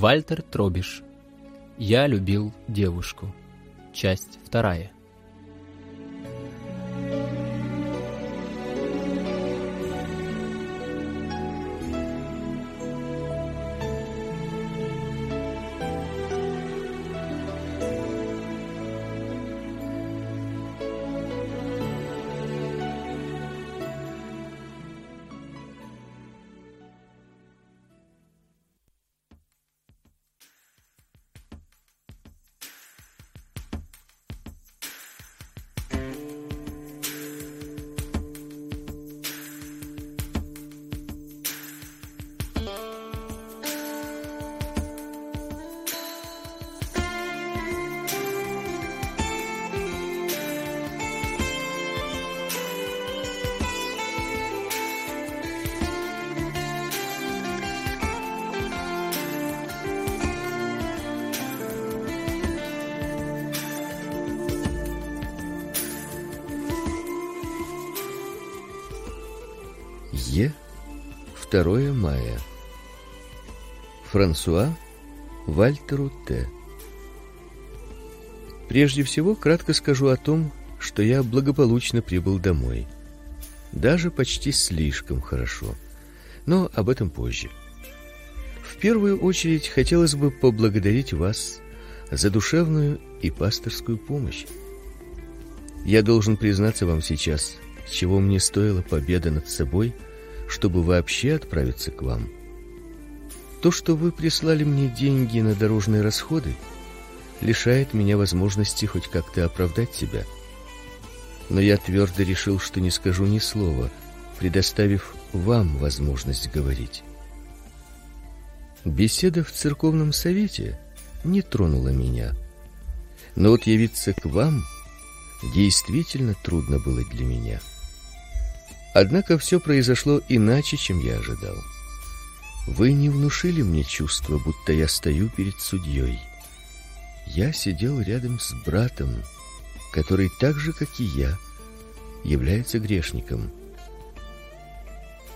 Вальтер Тробиш. Я любил девушку. Часть вторая. 2 мая. Франсуа Вальтеру Т. Прежде всего, кратко скажу о том, что я благополучно прибыл домой. Даже почти слишком хорошо. Но об этом позже. В первую очередь хотелось бы поблагодарить вас за душевную и пасторскую помощь. Я должен признаться вам сейчас, чего мне стоила победа над собой – чтобы вообще отправиться к вам. То, что вы прислали мне деньги на дорожные расходы, лишает меня возможности хоть как-то оправдать себя. Но я твердо решил, что не скажу ни слова, предоставив вам возможность говорить. Беседа в церковном совете не тронула меня. Но вот явиться к вам действительно трудно было для меня. Однако все произошло иначе, чем я ожидал. Вы не внушили мне чувство, будто я стою перед судьей. Я сидел рядом с братом, который так же, как и я, является грешником.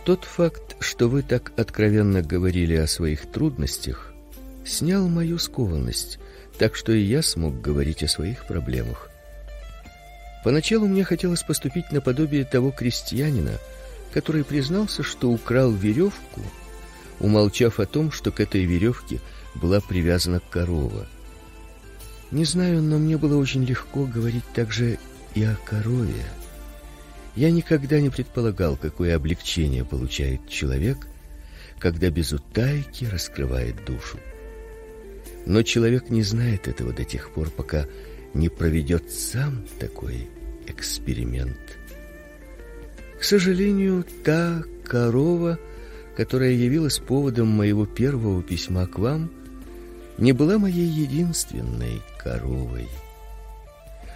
Тот факт, что вы так откровенно говорили о своих трудностях, снял мою скованность, так что и я смог говорить о своих проблемах. Поначалу мне хотелось поступить наподобие того крестьянина, который признался, что украл веревку, умолчав о том, что к этой веревке была привязана корова. Не знаю, но мне было очень легко говорить также и о корове. Я никогда не предполагал, какое облегчение получает человек, когда без утайки раскрывает душу. Но человек не знает этого до тех пор, пока не проведет сам такой эксперимент. К сожалению, та корова, которая явилась поводом моего первого письма к вам, не была моей единственной коровой.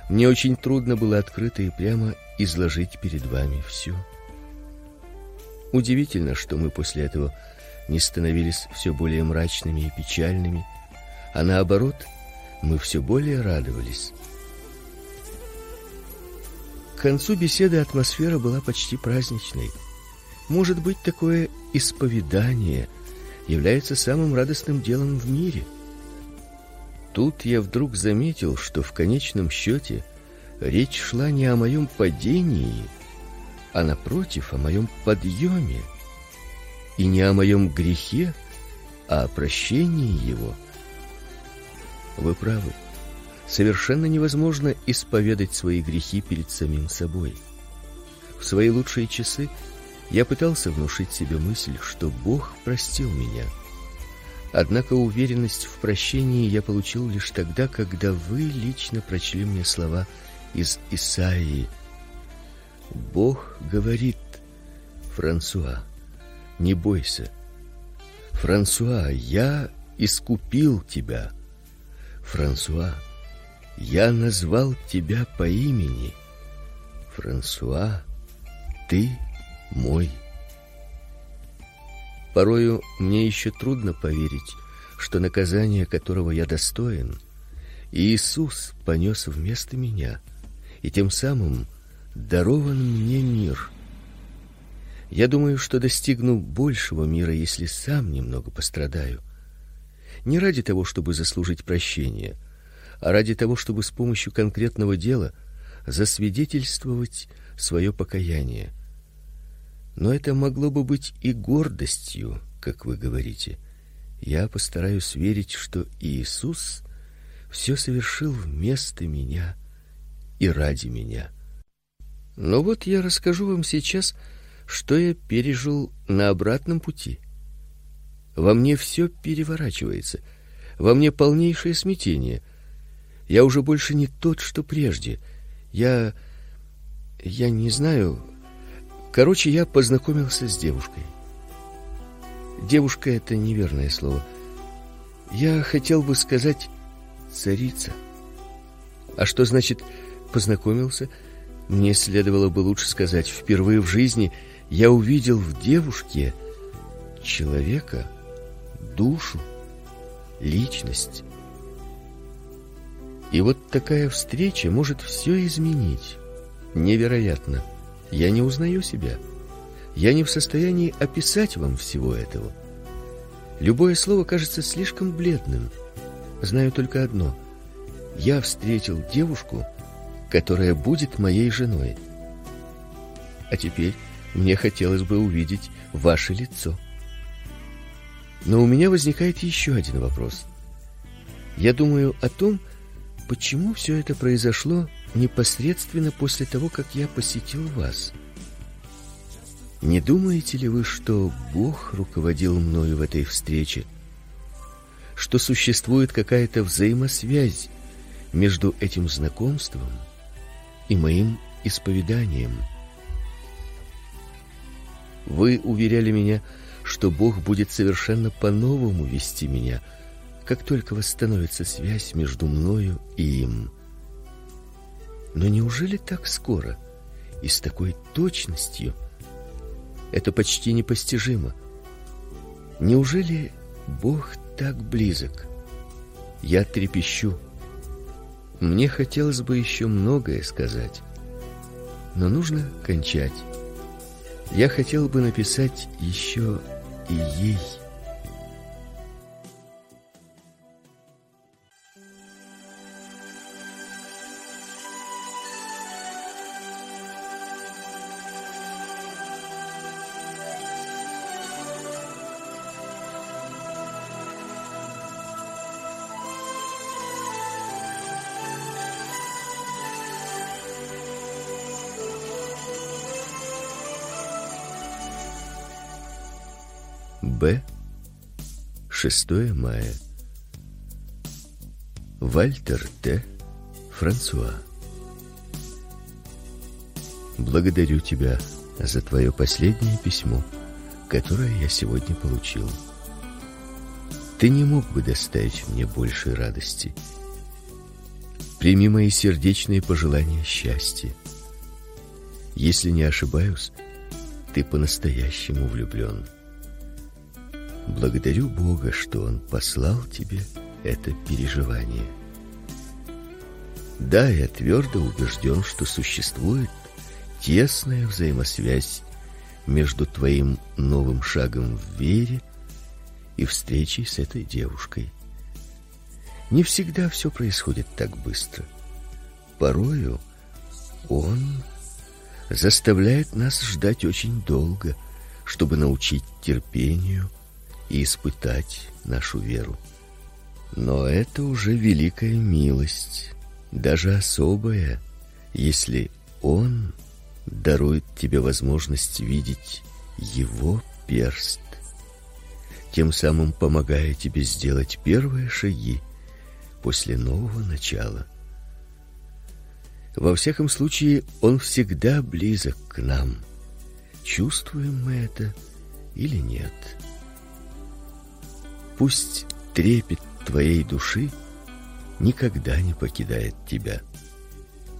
Мне очень трудно было открыто и прямо изложить перед вами все. Удивительно, что мы после этого не становились все более мрачными и печальными, а наоборот, мы все более радовались. К концу беседы атмосфера была почти праздничной. Может быть, такое исповедание является самым радостным делом в мире. Тут я вдруг заметил, что в конечном счете речь шла не о моем падении, а напротив о моем подъеме, и не о моем грехе, а о прощении его. Вы правы совершенно невозможно исповедать свои грехи перед самим собой. В свои лучшие часы я пытался внушить себе мысль, что Бог простил меня. Однако уверенность в прощении я получил лишь тогда, когда вы лично прочли мне слова из Исаии. Бог говорит: "Франсуа, не бойся. Франсуа, я искупил тебя. Франсуа, я назвал тебя по имени. Франсуа, ты мой. Порою мне еще трудно поверить, что наказание, которого я достоин, Иисус понес вместо меня, и тем самым дарован мне мир. Я думаю, что достигну большего мира, если сам немного пострадаю. не ради того, чтобы заслужить прощение, а ради того, чтобы с помощью конкретного дела засвидетельствовать свое покаяние. Но это могло бы быть и гордостью, как вы говорите. Я постараюсь верить, что Иисус все совершил вместо меня и ради меня. Но вот я расскажу вам сейчас, что я пережил на обратном пути. Во мне все переворачивается. Во мне полнейшее смятение. Я уже больше не тот, что прежде. Я я не знаю. Короче, я познакомился с девушкой. Девушка это неверное слово. Я хотел бы сказать царица. А что значит познакомился? Мне следовало бы лучше сказать впервые в жизни я увидел в девушке человека, душу, личность. И вот такая встреча может все изменить. Невероятно. Я не узнаю себя. Я не в состоянии описать вам всего этого. Любое слово кажется слишком бледным. Знаю только одно: я встретил девушку, которая будет моей женой. А теперь мне хотелось бы увидеть ваше лицо. Но у меня возникает еще один вопрос. Я думаю о том, почему все это произошло непосредственно после того, как я посетил вас. Не думаете ли вы, что Бог руководил мною в этой встрече? Что существует какая-то взаимосвязь между этим знакомством и моим исповеданием? Вы уверяли меня, что Бог будет совершенно по-новому вести меня, как только восстановится связь между мною и им. Но неужели так скоро и с такой точностью? Это почти непостижимо. Неужели Бог так близок? Я трепещу. Мне хотелось бы еще многое сказать, но нужно кончать. Я хотел бы написать еще и ей. Б. 6 мая. Вальтер Т. Франсуа. Благодарю тебя за твое последнее письмо, которое я сегодня получил. Ты не мог бы доставить мне большей радости. Прими мои сердечные пожелания счастья. Если не ошибаюсь, ты по-настоящему влюблен. Благодарю Бога, что Он послал тебе это переживание. Да, я твердо убежден, что существует тесная взаимосвязь между твоим новым шагом в вере и встречей с этой девушкой. Не всегда все происходит так быстро. Порою он заставляет нас ждать очень долго, чтобы научить терпению и испытать нашу веру. Но это уже великая милость, даже особая, если он дарует тебе возможность видеть его перст, тем самым помогая тебе сделать первые шаги после нового начала. Во всяком случае, он всегда близок к нам. Чувствуем мы это или нет? Пусть трепет твоей души никогда не покидает тебя.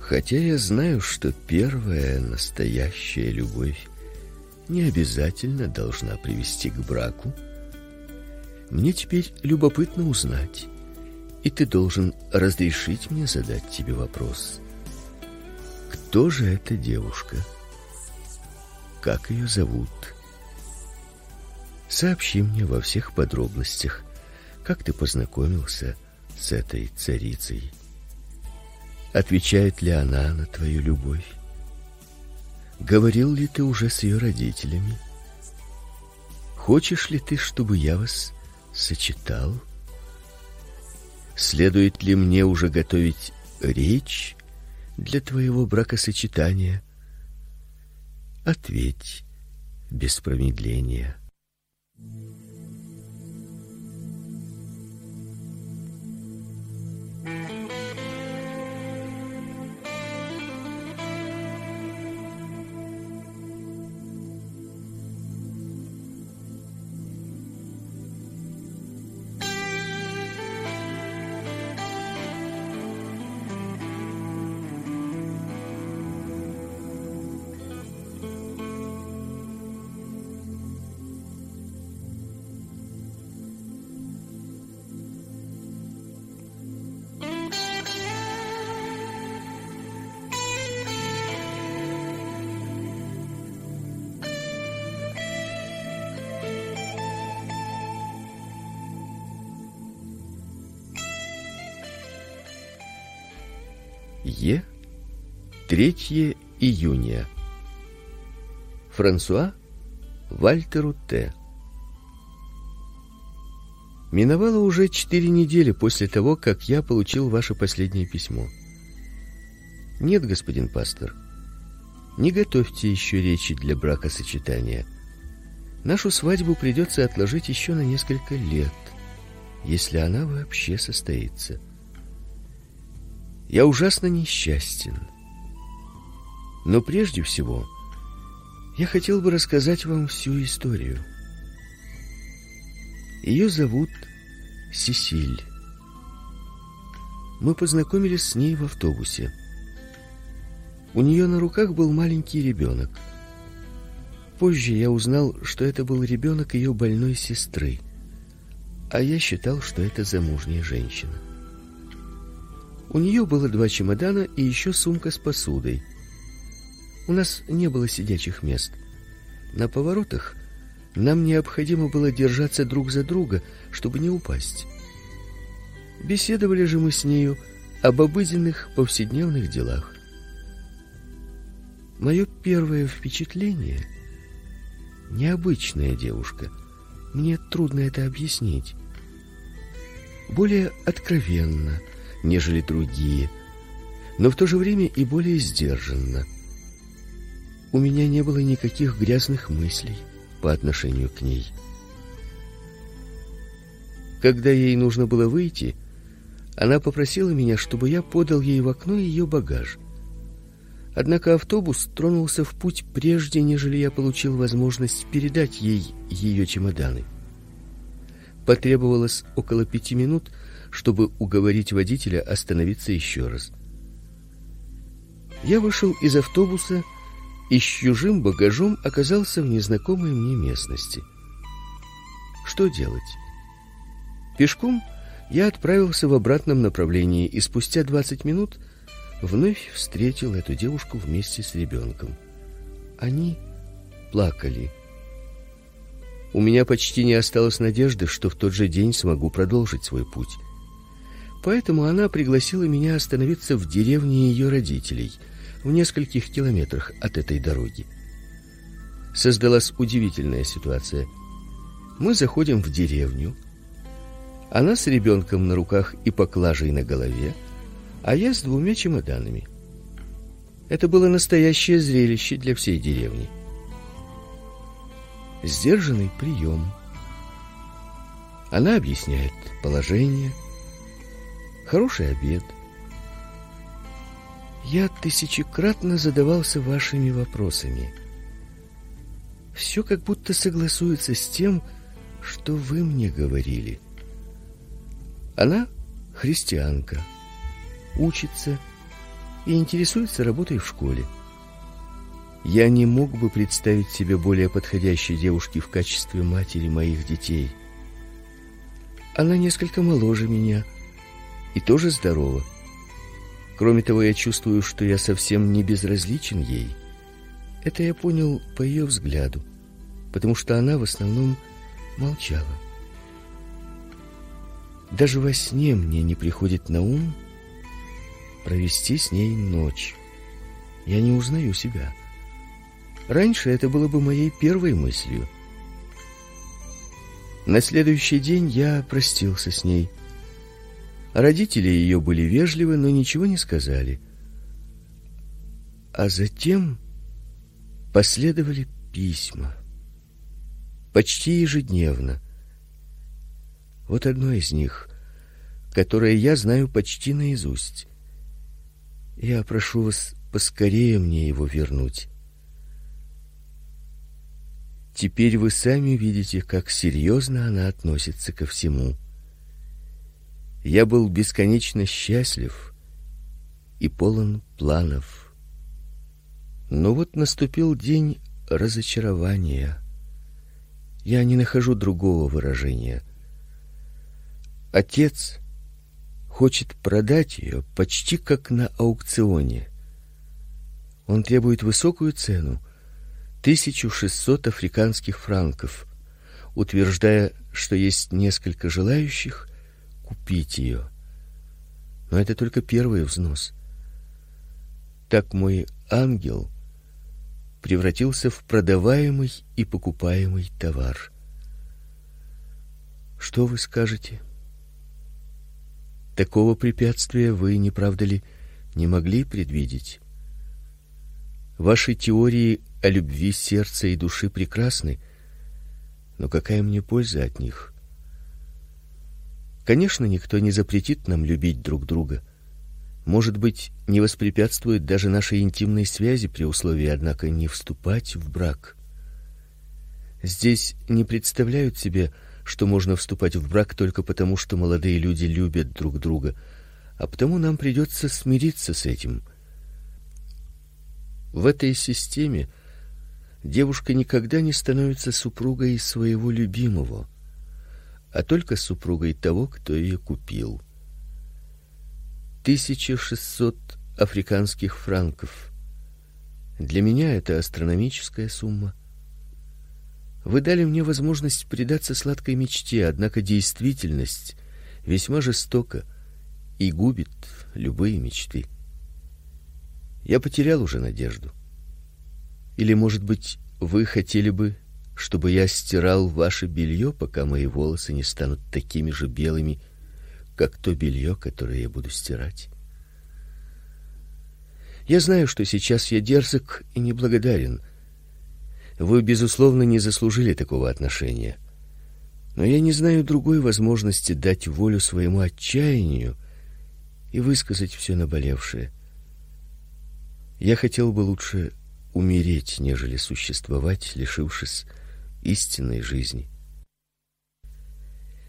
Хотя я знаю, что первая настоящая любовь не обязательно должна привести к браку, мне теперь любопытно узнать, и ты должен разрешить мне задать тебе вопрос. Кто же эта девушка? Как ее зовут? Сообщи мне во всех подробностях, Как ты познакомился с этой царицей? Отвечает ли она на твою любовь? Говорил ли ты уже с ее родителями? Хочешь ли ты, чтобы я вас сочетал? Следует ли мне уже готовить речь для твоего бракосочетания? Ответь без промедления. Mm-hmm. Е. 3 июня. Франсуа Вальтеру Т. Миновало уже четыре недели после того, как я получил ваше последнее письмо. Нет, господин пастор. Не готовьте еще речи для бракосочетания. Нашу свадьбу придется отложить еще на несколько лет, если она вообще состоится. Я ужасно несчастен. Но прежде всего, я хотел бы рассказать вам всю историю. Ее зовут Сесиль. Мы познакомились с ней в автобусе. У нее на руках был маленький ребенок. Позже я узнал, что это был ребенок ее больной сестры, а я считал, что это замужняя женщина. У нее было два чемодана и еще сумка с посудой. У нас не было сидячих мест. На поворотах нам необходимо было держаться друг за друга, чтобы не упасть. Беседовали же мы с нею об обыденных повседневных делах. Мое первое впечатление необычная девушка. Мне трудно это объяснить. Более откровенно, нежели другие, но в то же время и более сдержанно. У меня не было никаких грязных мыслей по отношению к ней. Когда ей нужно было выйти, она попросила меня, чтобы я подал ей в окно ее багаж. Однако автобус тронулся в путь прежде, нежели я получил возможность передать ей ее чемоданы. Потребовалось около пяти минут, чтобы уговорить водителя остановиться еще раз. Я вышел из автобуса и с чужим багажом оказался в незнакомой мне местности. Что делать? Пешком я отправился в обратном направлении и спустя двадцать минут вновь встретил эту девушку вместе с ребенком. Они плакали. У меня почти не осталось надежды, что в тот же день смогу продолжить свой путь. Поэтому она пригласила меня остановиться в деревне ее родителей, в нескольких километрах от этой дороги. Создалась удивительная ситуация. Мы заходим в деревню. Она с ребенком на руках и поклажей на голове, а я с двумя чемоданами. Это было настоящее зрелище для всей деревни. Сдержанный прием. Она объясняет положение, хороший обед. Я тысячекратно задавался вашими вопросами. Все как будто согласуется с тем, что вы мне говорили. Она христианка, учится и интересуется работой в школе. Я не мог бы представить себе более подходящей девушки в качестве матери моих детей. Она несколько моложе меня, и тоже здорова. Кроме того, я чувствую, что я совсем не безразличен ей. Это я понял по ее взгляду, потому что она в основном молчала. Даже во сне мне не приходит на ум провести с ней ночь. Я не узнаю себя. Раньше это было бы моей первой мыслью. На следующий день я простился с ней. Родители ее были вежливы, но ничего не сказали. А затем последовали письма. Почти ежедневно. Вот одно из них, которое я знаю почти наизусть. Я прошу вас поскорее мне его вернуть. Теперь вы сами видите, как серьезно она относится ко всему. Я был бесконечно счастлив и полон планов. Но вот наступил день разочарования. Я не нахожу другого выражения. Отец хочет продать ее почти как на аукционе. Он требует высокую цену 1600 африканских франков, утверждая, что есть несколько желающих купить ее. Но это только первый взнос. Так мой ангел превратился в продаваемый и покупаемый товар. Что вы скажете? Такого препятствия вы, не правда ли, не могли предвидеть? Ваши теории о любви сердца и души прекрасны, но какая мне польза от них? Конечно, никто не запретит нам любить друг друга. Может быть, не воспрепятствует даже нашей интимной связи при условии, однако, не вступать в брак. Здесь не представляют себе, что можно вступать в брак только потому, что молодые люди любят друг друга, а потому нам придется смириться с этим. В этой системе девушка никогда не становится супругой своего любимого, а только супругой того, кто ее купил. 1600 африканских франков. Для меня это астрономическая сумма. Вы дали мне возможность предаться сладкой мечте, однако действительность весьма жестока и губит любые мечты. Я потерял уже надежду. Или, может быть, вы хотели бы, чтобы я стирал ваше белье, пока мои волосы не станут такими же белыми, как то белье, которое я буду стирать? Я знаю, что сейчас я дерзок и неблагодарен. Вы безусловно не заслужили такого отношения. Но я не знаю другой возможности дать волю своему отчаянию и высказать все наболевшее. Я хотел бы лучше умереть, нежели существовать, лишившись истинной жизни.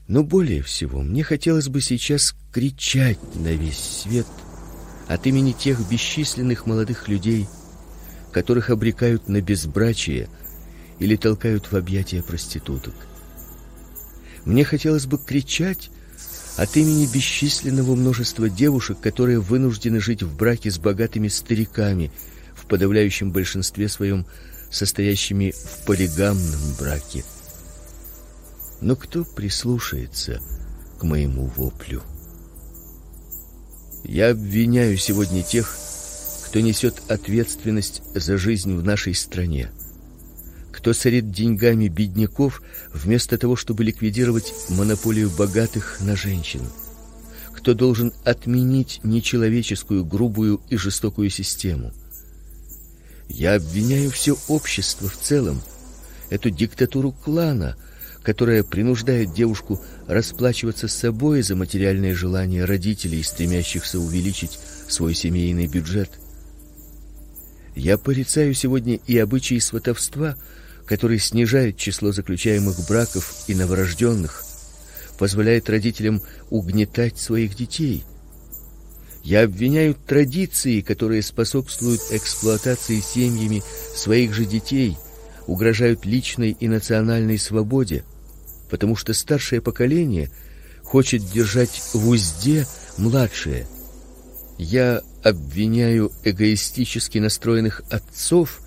Но более всего мне хотелось бы сейчас кричать на весь свет от имени тех бесчисленных молодых людей, которых обрекают на безбрачие или толкают в объятия проституток. Мне хотелось бы кричать от имени бесчисленного множества девушек, которые вынуждены жить в браке с богатыми стариками, в подавляющем большинстве своем состоящими в полигамном браке. Но кто прислушается к моему воплю? Я обвиняю сегодня тех, кто несет ответственность за жизнь в нашей стране. Кто сорит деньгами бедняков вместо того, чтобы ликвидировать монополию богатых на женщин. Кто должен отменить нечеловеческую, грубую и жестокую систему. Я обвиняю все общество в целом, эту диктатуру клана, которая принуждает девушку расплачиваться с собой за материальные желания родителей, стремящихся увеличить свой семейный бюджет. Я порицаю сегодня и обычаи сватовства, который снижает число заключаемых браков и новорожденных, позволяет родителям угнетать своих детей – я обвиняю традиции, которые способствуют эксплуатации семьями своих же детей, угрожают личной и национальной свободе, потому что старшее поколение хочет держать в узде младшее. Я обвиняю эгоистически настроенных отцов,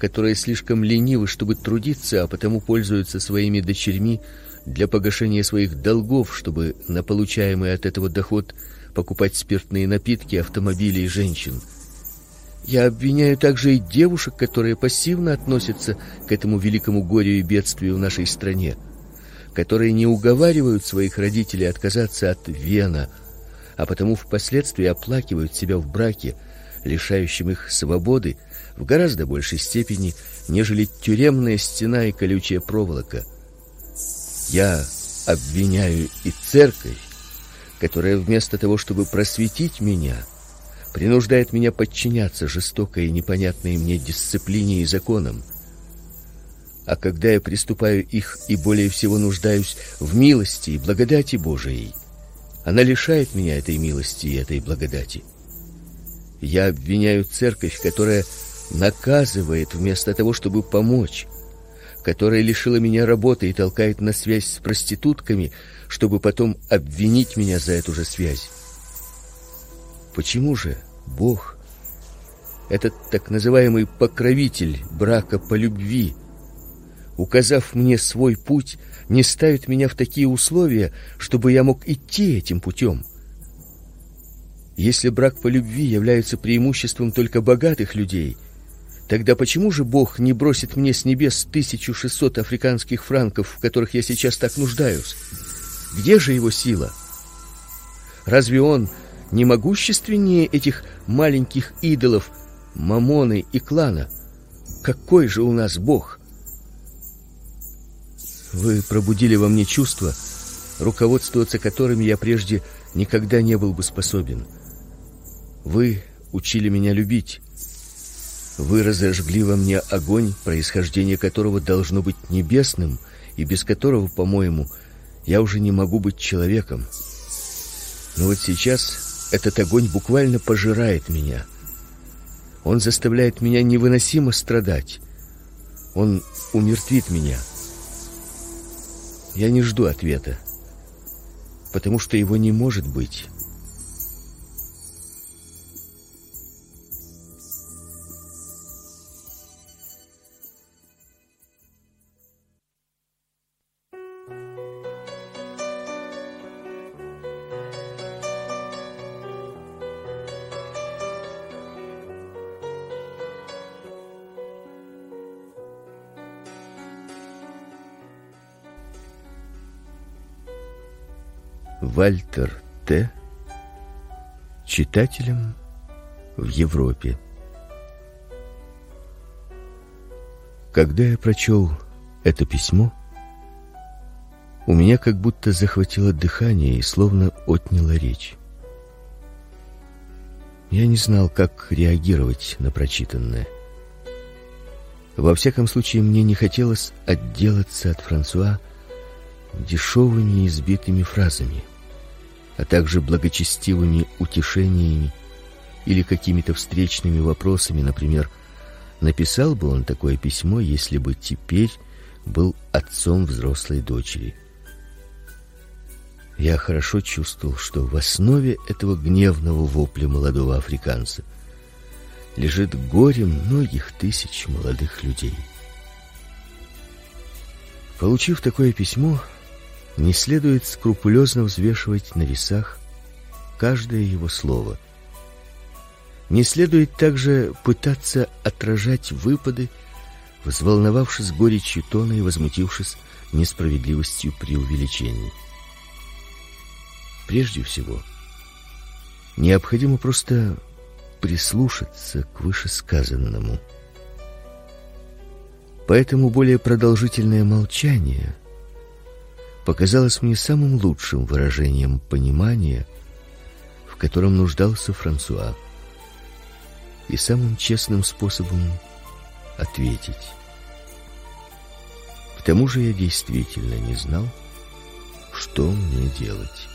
которые слишком ленивы, чтобы трудиться, а потому пользуются своими дочерьми для погашения своих долгов, чтобы на получаемый от этого доход покупать спиртные напитки, автомобили и женщин. Я обвиняю также и девушек, которые пассивно относятся к этому великому горю и бедствию в нашей стране, которые не уговаривают своих родителей отказаться от вена, а потому впоследствии оплакивают себя в браке, лишающем их свободы в гораздо большей степени, нежели тюремная стена и колючая проволока. Я обвиняю и церковь, которая вместо того, чтобы просветить меня, принуждает меня подчиняться жестокой и непонятной мне дисциплине и законам. А когда я приступаю их и более всего нуждаюсь в милости и благодати Божией, она лишает меня этой милости и этой благодати. Я обвиняю церковь, которая наказывает вместо того, чтобы помочь, которая лишила меня работы и толкает на связь с проститутками, чтобы потом обвинить меня за эту же связь. Почему же Бог, этот так называемый покровитель брака по любви, указав мне свой путь, не ставит меня в такие условия, чтобы я мог идти этим путем? Если брак по любви является преимуществом только богатых людей, тогда почему же Бог не бросит мне с небес 1600 африканских франков, в которых я сейчас так нуждаюсь? Где же его сила? Разве он не могущественнее этих маленьких идолов Мамоны и клана? Какой же у нас Бог? Вы пробудили во мне чувства, руководствоваться которыми я прежде никогда не был бы способен. Вы учили меня любить. Вы разожгли во мне огонь, происхождение которого должно быть небесным, и без которого, по-моему, я уже не могу быть человеком. Но вот сейчас этот огонь буквально пожирает меня. Он заставляет меня невыносимо страдать. Он умертвит меня. Я не жду ответа, потому что его не может быть. Вальтер Т. читателем в Европе. Когда я прочел это письмо, у меня как будто захватило дыхание и словно отняло речь. Я не знал, как реагировать на прочитанное. Во всяком случае, мне не хотелось отделаться от Франсуа дешевыми избитыми фразами а также благочестивыми утешениями или какими-то встречными вопросами, например, написал бы он такое письмо, если бы теперь был отцом взрослой дочери. Я хорошо чувствовал, что в основе этого гневного вопля молодого африканца лежит горе многих тысяч молодых людей. Получив такое письмо, не следует скрупулезно взвешивать на весах каждое его слово. Не следует также пытаться отражать выпады, взволновавшись горечью тона и возмутившись несправедливостью преувеличений. Прежде всего, необходимо просто прислушаться к вышесказанному. Поэтому более продолжительное молчание показалось мне самым лучшим выражением понимания, в котором нуждался Франсуа, и самым честным способом ответить. К тому же я действительно не знал, что мне делать.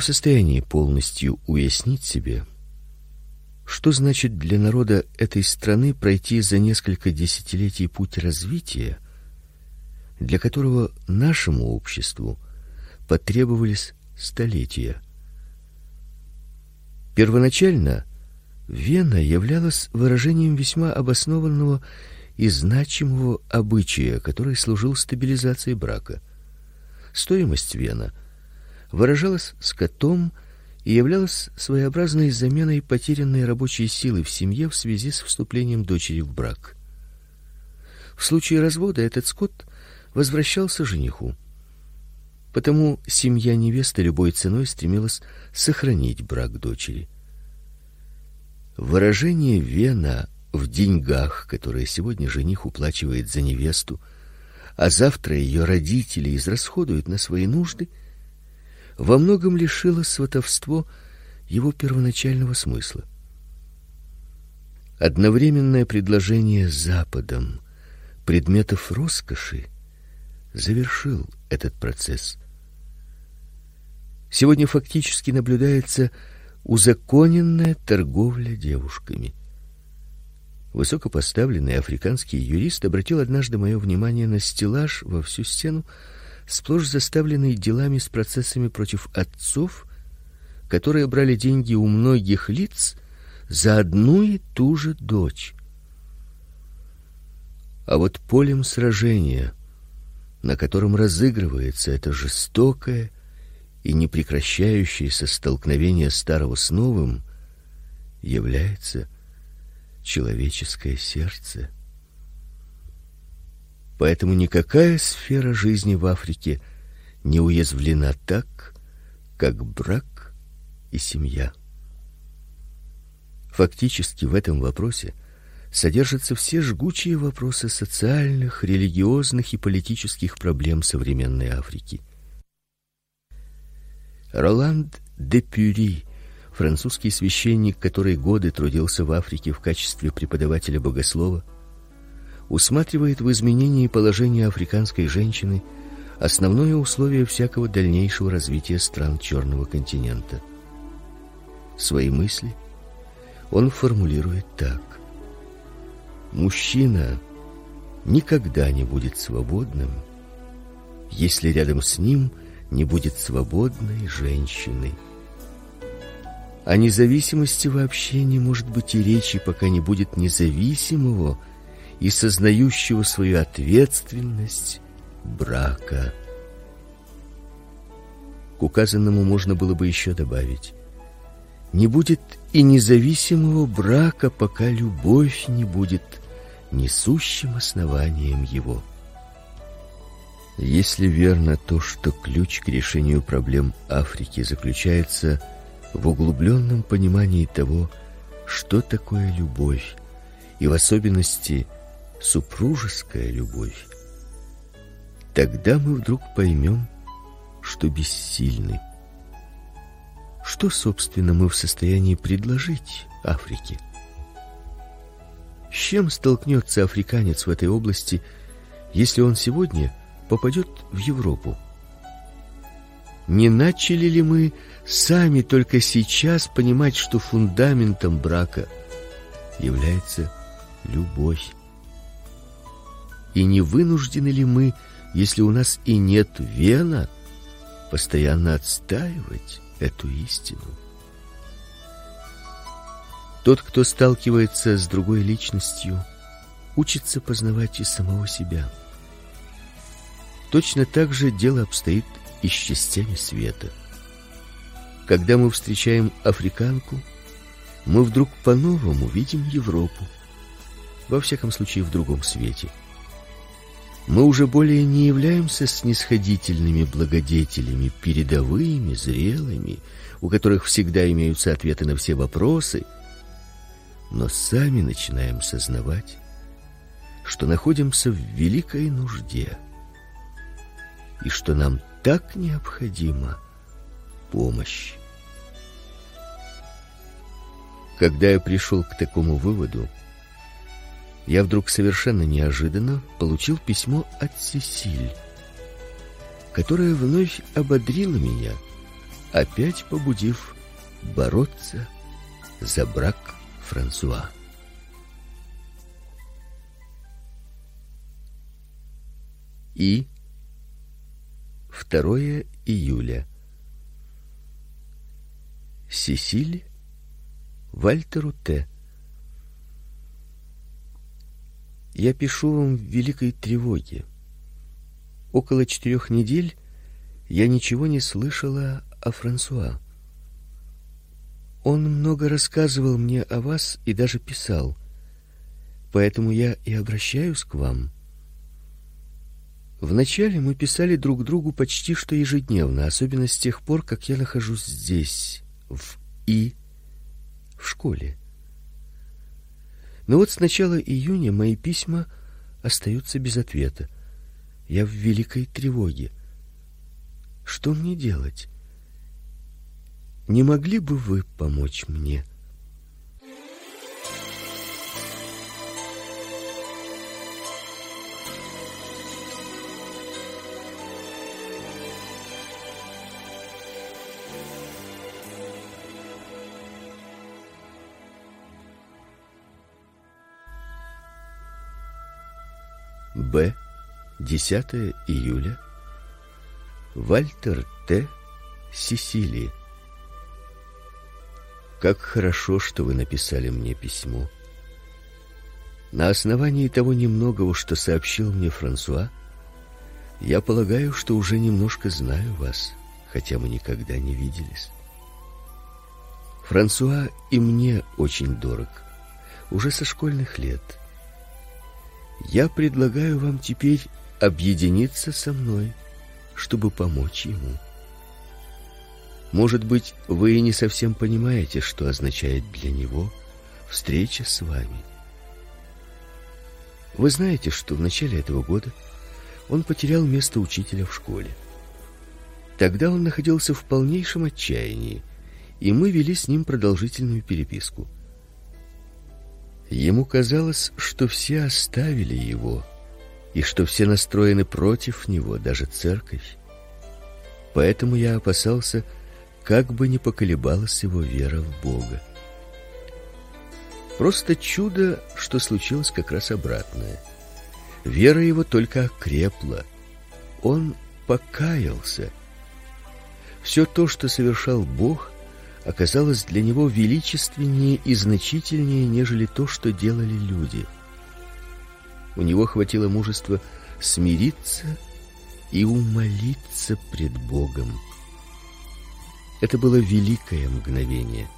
В состоянии полностью уяснить себе, что значит для народа этой страны пройти за несколько десятилетий путь развития, для которого нашему обществу потребовались столетия. Первоначально Вена являлась выражением весьма обоснованного и значимого обычая, который служил стабилизацией брака. Стоимость вена выражалась скотом и являлась своеобразной заменой потерянной рабочей силы в семье в связи с вступлением дочери в брак. В случае развода этот скот возвращался жениху. Потому семья невесты любой ценой стремилась сохранить брак дочери. Выражение вена в деньгах, которые сегодня жених уплачивает за невесту, а завтра ее родители израсходуют на свои нужды, во многом лишило сватовство его первоначального смысла. Одновременное предложение западом предметов роскоши завершил этот процесс. Сегодня фактически наблюдается узаконенная торговля девушками. Высокопоставленный африканский юрист обратил однажды мое внимание на стеллаж во всю стену, сплошь заставленный делами с процессами против отцов, которые брали деньги у многих лиц за одну и ту же дочь. А вот полем сражения, на котором разыгрывается это жестокое и непрекращающееся столкновение старого с новым, является человеческое сердце. Поэтому никакая сфера жизни в Африке не уязвлена так, как брак и семья. Фактически в этом вопросе содержатся все жгучие вопросы социальных, религиозных и политических проблем современной Африки. Роланд де Пюри французский священник, который годы трудился в Африке в качестве преподавателя богослова, усматривает в изменении положения африканской женщины основное условие всякого дальнейшего развития стран Черного континента. Свои мысли он формулирует так: Мужчина никогда не будет свободным, если рядом с ним не будет свободной женщины. О независимости вообще не может быть и речи, пока не будет независимого и сознающего свою ответственность брака. К указанному можно было бы еще добавить: не будет и независимого брака, пока любовь не будет несущим основанием его. Если верно то, что ключ к решению проблем Африки заключается в углубленном понимании того, что такое любовь, и в особенности супружеская любовь, тогда мы вдруг поймем, что бессильны. Что, собственно, мы в состоянии предложить Африке? С чем столкнется африканец в этой области, если он сегодня попадет в Европу? Не начали ли мы сами только сейчас понимать, что фундаментом брака является любовь? И не вынуждены ли мы, если у нас и нет вена, постоянно отстаивать эту истину? Тот, кто сталкивается с другой личностью, учится познавать и самого себя. Точно так же дело обстоит и с частями света. Когда мы встречаем африканку, мы вдруг по-новому видим Европу. Во всяком случае, в другом свете. Мы уже более не являемся снисходительными благодетелями, передовыми, зрелыми, у которых всегда имеются ответы на все вопросы, но сами начинаем сознавать, что находимся в великой нужде и что нам так необходима помощь. Когда я пришел к такому выводу, я вдруг совершенно неожиданно получил письмо от Сесиль, которое вновь ободрило меня опять побудив бороться за брак Франсуа. И 2 июля. Сесиль Вальтеру Т. Я пишу вам в великой тревоге. Около четырех недель я ничего не слышала о Франсуа. Он много рассказывал мне о вас и даже писал. Поэтому я и обращаюсь к вам. Вначале мы писали друг другу почти что ежедневно, особенно с тех пор, как я нахожусь здесь, в И, в школе. Но вот с начала июня мои письма остаются без ответа. Я в великой тревоге. Что мне делать? Не могли бы вы помочь мне? Б. 10 июля. Вальтер Т. Сесилии. Как хорошо, что вы написали мне письмо. На основании того немногого, что сообщил мне Франсуа, я полагаю, что уже немножко знаю вас, хотя мы никогда не виделись. Франсуа и мне очень дорог, уже со школьных лет. Я предлагаю вам теперь объединиться со мной, чтобы помочь ему. Может быть, вы и не совсем понимаете, что означает для него встреча с вами. Вы знаете, что в начале этого года он потерял место учителя в школе. Тогда он находился в полнейшем отчаянии, и мы вели с ним продолжительную переписку. Ему казалось, что все оставили его, и что все настроены против него, даже церковь. Поэтому я опасался, как бы ни поколебалась его вера в Бога. Просто чудо, что случилось как раз обратное. Вера его только окрепла. Он покаялся. Все то, что совершал Бог, оказалось для него величественнее и значительнее, нежели то, что делали люди. У него хватило мужества смириться и умолиться пред Богом. Это было великое мгновение.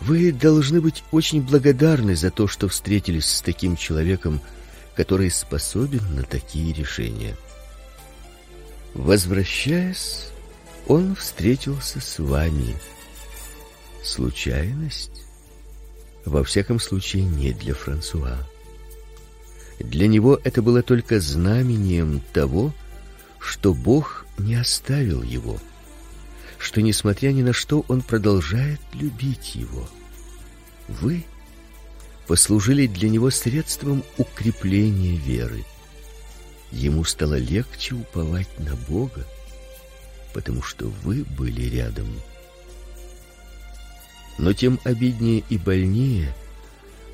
Вы должны быть очень благодарны за то, что встретились с таким человеком, который способен на такие решения. Возвращаясь, он встретился с вами. Случайность? Во всяком случае, не для Франсуа. Для него это было только знамением того, что Бог не оставил его что несмотря ни на что он продолжает любить его. Вы послужили для него средством укрепления веры. Ему стало легче уповать на Бога, потому что вы были рядом. Но тем обиднее и больнее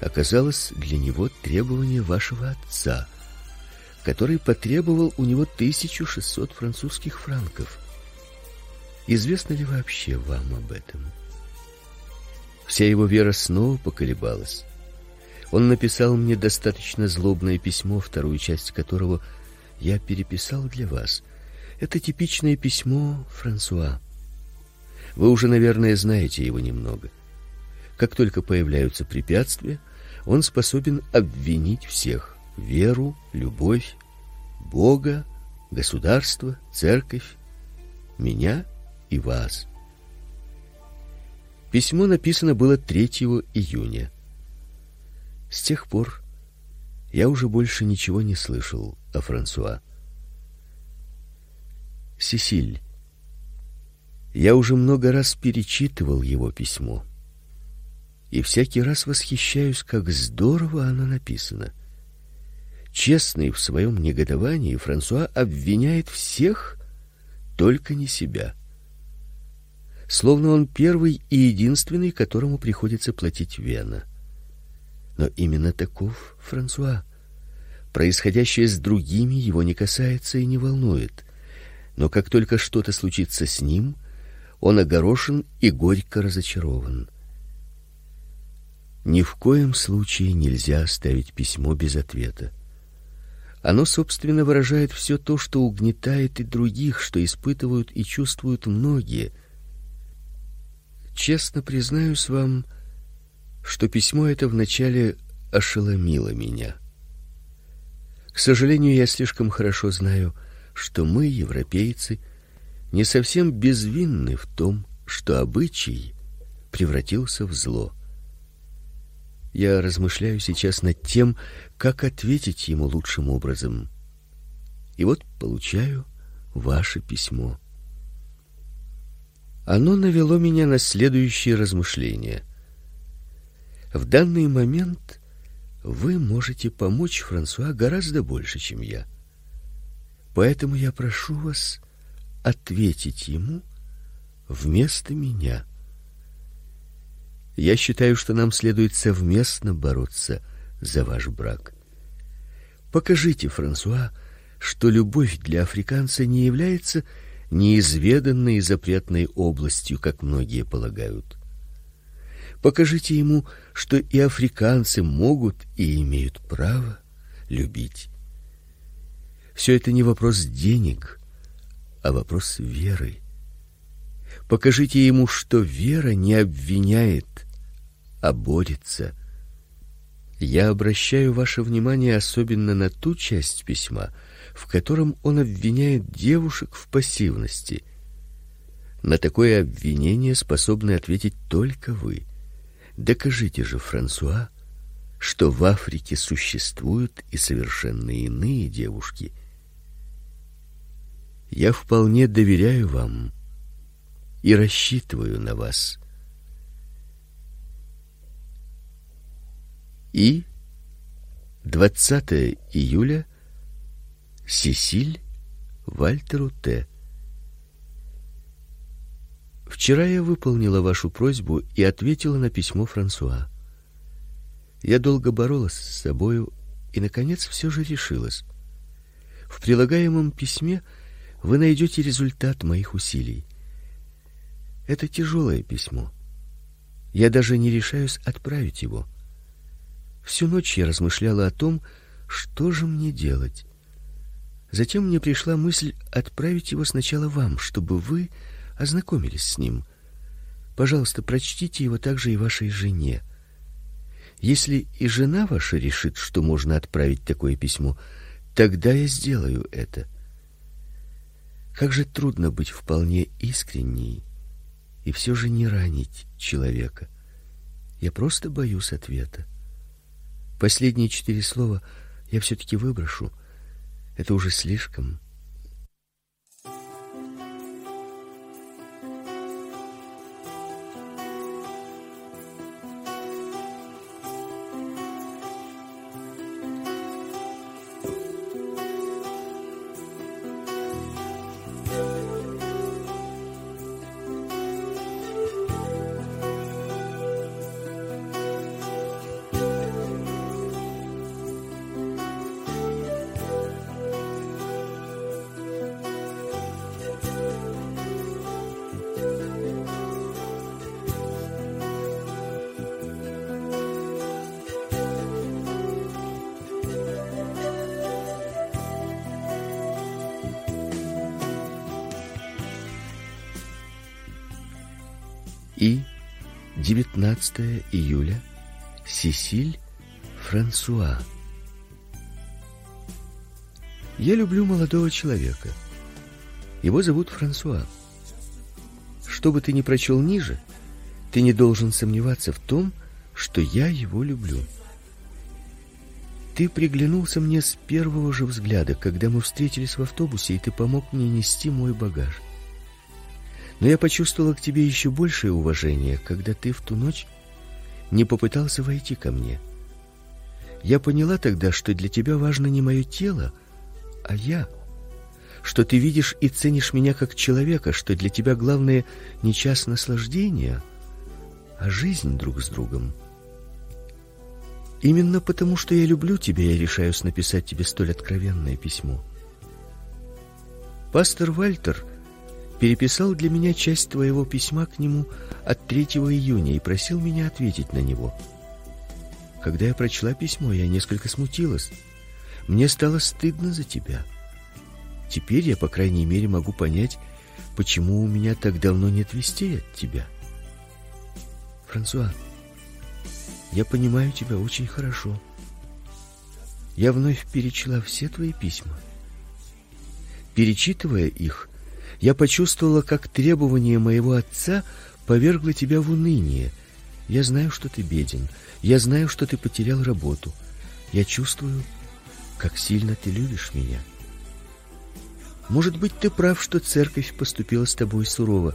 оказалось для него требование вашего отца, который потребовал у него 1600 французских франков. Известно ли вообще вам об этом? Вся его вера снова поколебалась. Он написал мне достаточно злобное письмо, вторую часть которого я переписал для вас. Это типичное письмо Франсуа. Вы уже, наверное, знаете его немного. Как только появляются препятствия, он способен обвинить всех: веру, любовь, Бога, государство, церковь, меня и вас. Письмо написано было 3 июня. С тех пор я уже больше ничего не слышал о Франсуа. Сесиль, я уже много раз перечитывал его письмо. И всякий раз восхищаюсь, как здорово оно написано. Честный в своем негодовании, Франсуа обвиняет всех, только не себя. словно он первый и единственный, которому приходится платить Вена. Но именно таков Франсуа. Происходящее с другими его не касается и не волнует. Но как только что-то случится с ним, он огорошен и горько разочарован. Ни в коем случае нельзя оставить письмо без ответа. Оно собственно выражает все то, что угнетает и других, что испытывают и чувствуют многие. Честно признаюсь вам, что письмо это вначале ошеломило меня. К сожалению, я слишком хорошо знаю, что мы, европейцы, не совсем безвинны в том, что обычай превратился в зло. Я размышляю сейчас над тем, как ответить ему лучшим образом. И вот получаю ваше письмо. Оно навело меня на следующие размышления. В данный момент вы можете помочь Франсуа гораздо больше, чем я. Поэтому я прошу вас ответить ему вместо меня. Я считаю, что нам следует совместно бороться за ваш брак. Покажите Франсуа, что любовь для африканца не является неизведанной и запретной областью, как многие полагают. Покажите ему, что и африканцы могут и имеют право любить. Все это не вопрос денег, а вопрос веры. Покажите ему, что вера не обвиняет, а борется. Я обращаю ваше внимание особенно на ту часть письма, в котором он обвиняет девушек в пассивности. На такое обвинение способны ответить только вы. Докажите же, Франсуа, что в Африке существуют и совершенно иные девушки. Я вполне доверяю вам и рассчитываю на вас. И 20 июля Сесиль Вальтеру Т. Вчера я выполнила вашу просьбу и ответила на письмо Франсуа. Я долго боролась с собою и наконец все же решилась. В прилагаемом письме вы найдете результат моих усилий. Это тяжелое письмо. Я даже не решаюсь отправить его. Всю ночь я размышляла о том, что же мне делать. Затем мне пришла мысль отправить его сначала вам, чтобы вы ознакомились с ним. Пожалуйста, прочтите его также и вашей жене. Если и жена ваша решит, что можно отправить такое письмо, тогда я сделаю это. Как же трудно быть вполне искренней и все же не ранить человека. Я просто боюсь ответа. Последние четыре слова я все таки выброшу. Это уже слишком. Сесиль Франсуа. Я люблю молодого человека. Его зовут Франсуа. Что бы ты ни прочел ниже, ты не должен сомневаться в том, что я его люблю. Ты приглянулся мне с первого же взгляда, когда мы встретились в автобусе, и ты помог мне нести мой багаж. Но я почувствовала к тебе еще большее уважение, когда ты в ту ночь не попытался войти ко мне. Я поняла тогда, что для тебя важно не мое тело, а я, что ты видишь и ценишь меня как человека, что для тебя главное не час наслаждения, а жизнь друг с другом. Именно потому, что я люблю тебя, я решаюсь написать тебе столь откровенное письмо. Пастор Вальтер переписал для меня часть твоего письма к нему от 3 июня и просил меня ответить на него. Когда я прочла письмо, я несколько смутилась. Мне стало стыдно за тебя. Теперь я, по крайней мере, могу понять, почему у меня так давно нет вестей от тебя. Франсуа, я понимаю тебя очень хорошо. Я вновь перечла все твои письма. Перечитывая их, я почувствовала, как требование моего отца повергло тебя в уныние. Я знаю, что ты беден. Я знаю, что ты потерял работу. Я чувствую, как сильно ты любишь меня. Может быть, ты прав, что церковь поступила с тобой сурово,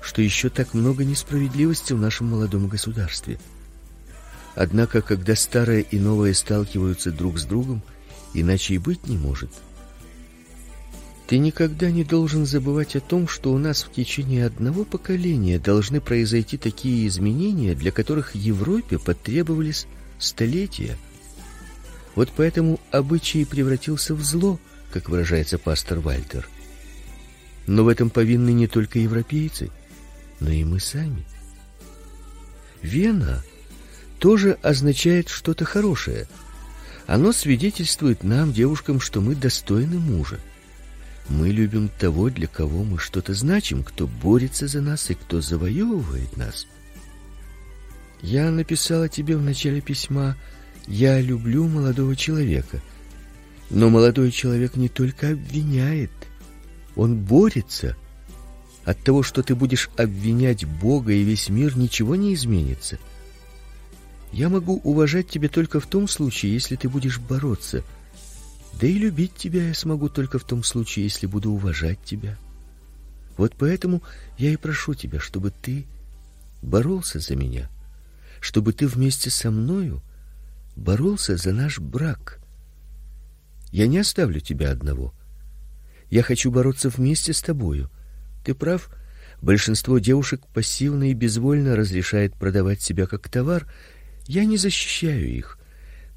что еще так много несправедливости в нашем молодом государстве. Однако, когда старое и новое сталкиваются друг с другом, иначе и быть не может. Ты никогда не должен забывать о том, что у нас в течение одного поколения должны произойти такие изменения, для которых Европе потребовались столетия. Вот поэтому обычай превратился в зло – как выражается пастор Вальтер. Но в этом повинны не только европейцы, но и мы сами. Вена тоже означает что-то хорошее. Оно свидетельствует нам, девушкам, что мы достойны мужа. Мы любим того, для кого мы что-то значим, кто борется за нас и кто завоевывает нас. Я написала тебе в начале письма: "Я люблю молодого человека". Но молодой человек не только обвиняет, он борется. От того, что ты будешь обвинять Бога и весь мир, ничего не изменится. Я могу уважать тебя только в том случае, если ты будешь бороться. Да и любить тебя я смогу только в том случае, если буду уважать тебя. Вот поэтому я и прошу тебя, чтобы ты боролся за меня, чтобы ты вместе со мною боролся за наш брак. Я не оставлю тебя одного. Я хочу бороться вместе с тобою. Ты прав. Большинство девушек пассивно и безвольно разрешает продавать себя как товар. Я не защищаю их,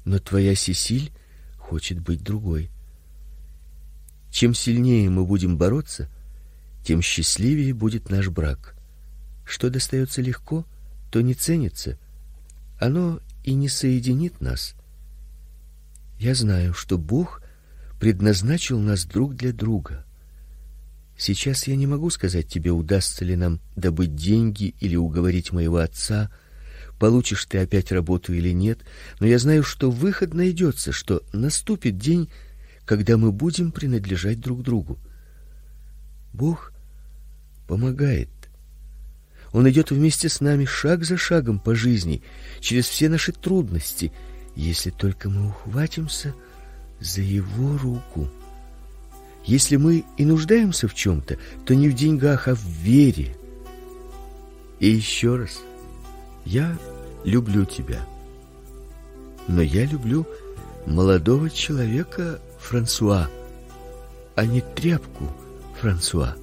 но твоя Сесиль хочет быть другой. Чем сильнее мы будем бороться, тем счастливее будет наш брак. Что достается легко, то не ценится. Оно и не соединит нас. Я знаю, что Бог предназначил нас друг для друга. Сейчас я не могу сказать тебе, удастся ли нам добыть деньги или уговорить моего отца, получишь ты опять работу или нет, но я знаю, что выход найдется, что наступит день, когда мы будем принадлежать друг другу. Бог помогает. Он идет вместе с нами шаг за шагом по жизни, через все наши трудности, если только мы ухватимся за его руку. Если мы и нуждаемся в чем то то не в деньгах, а в вере. И еще раз, я люблю тебя. Но я люблю молодого человека Франсуа, а не тряпку Франсуа.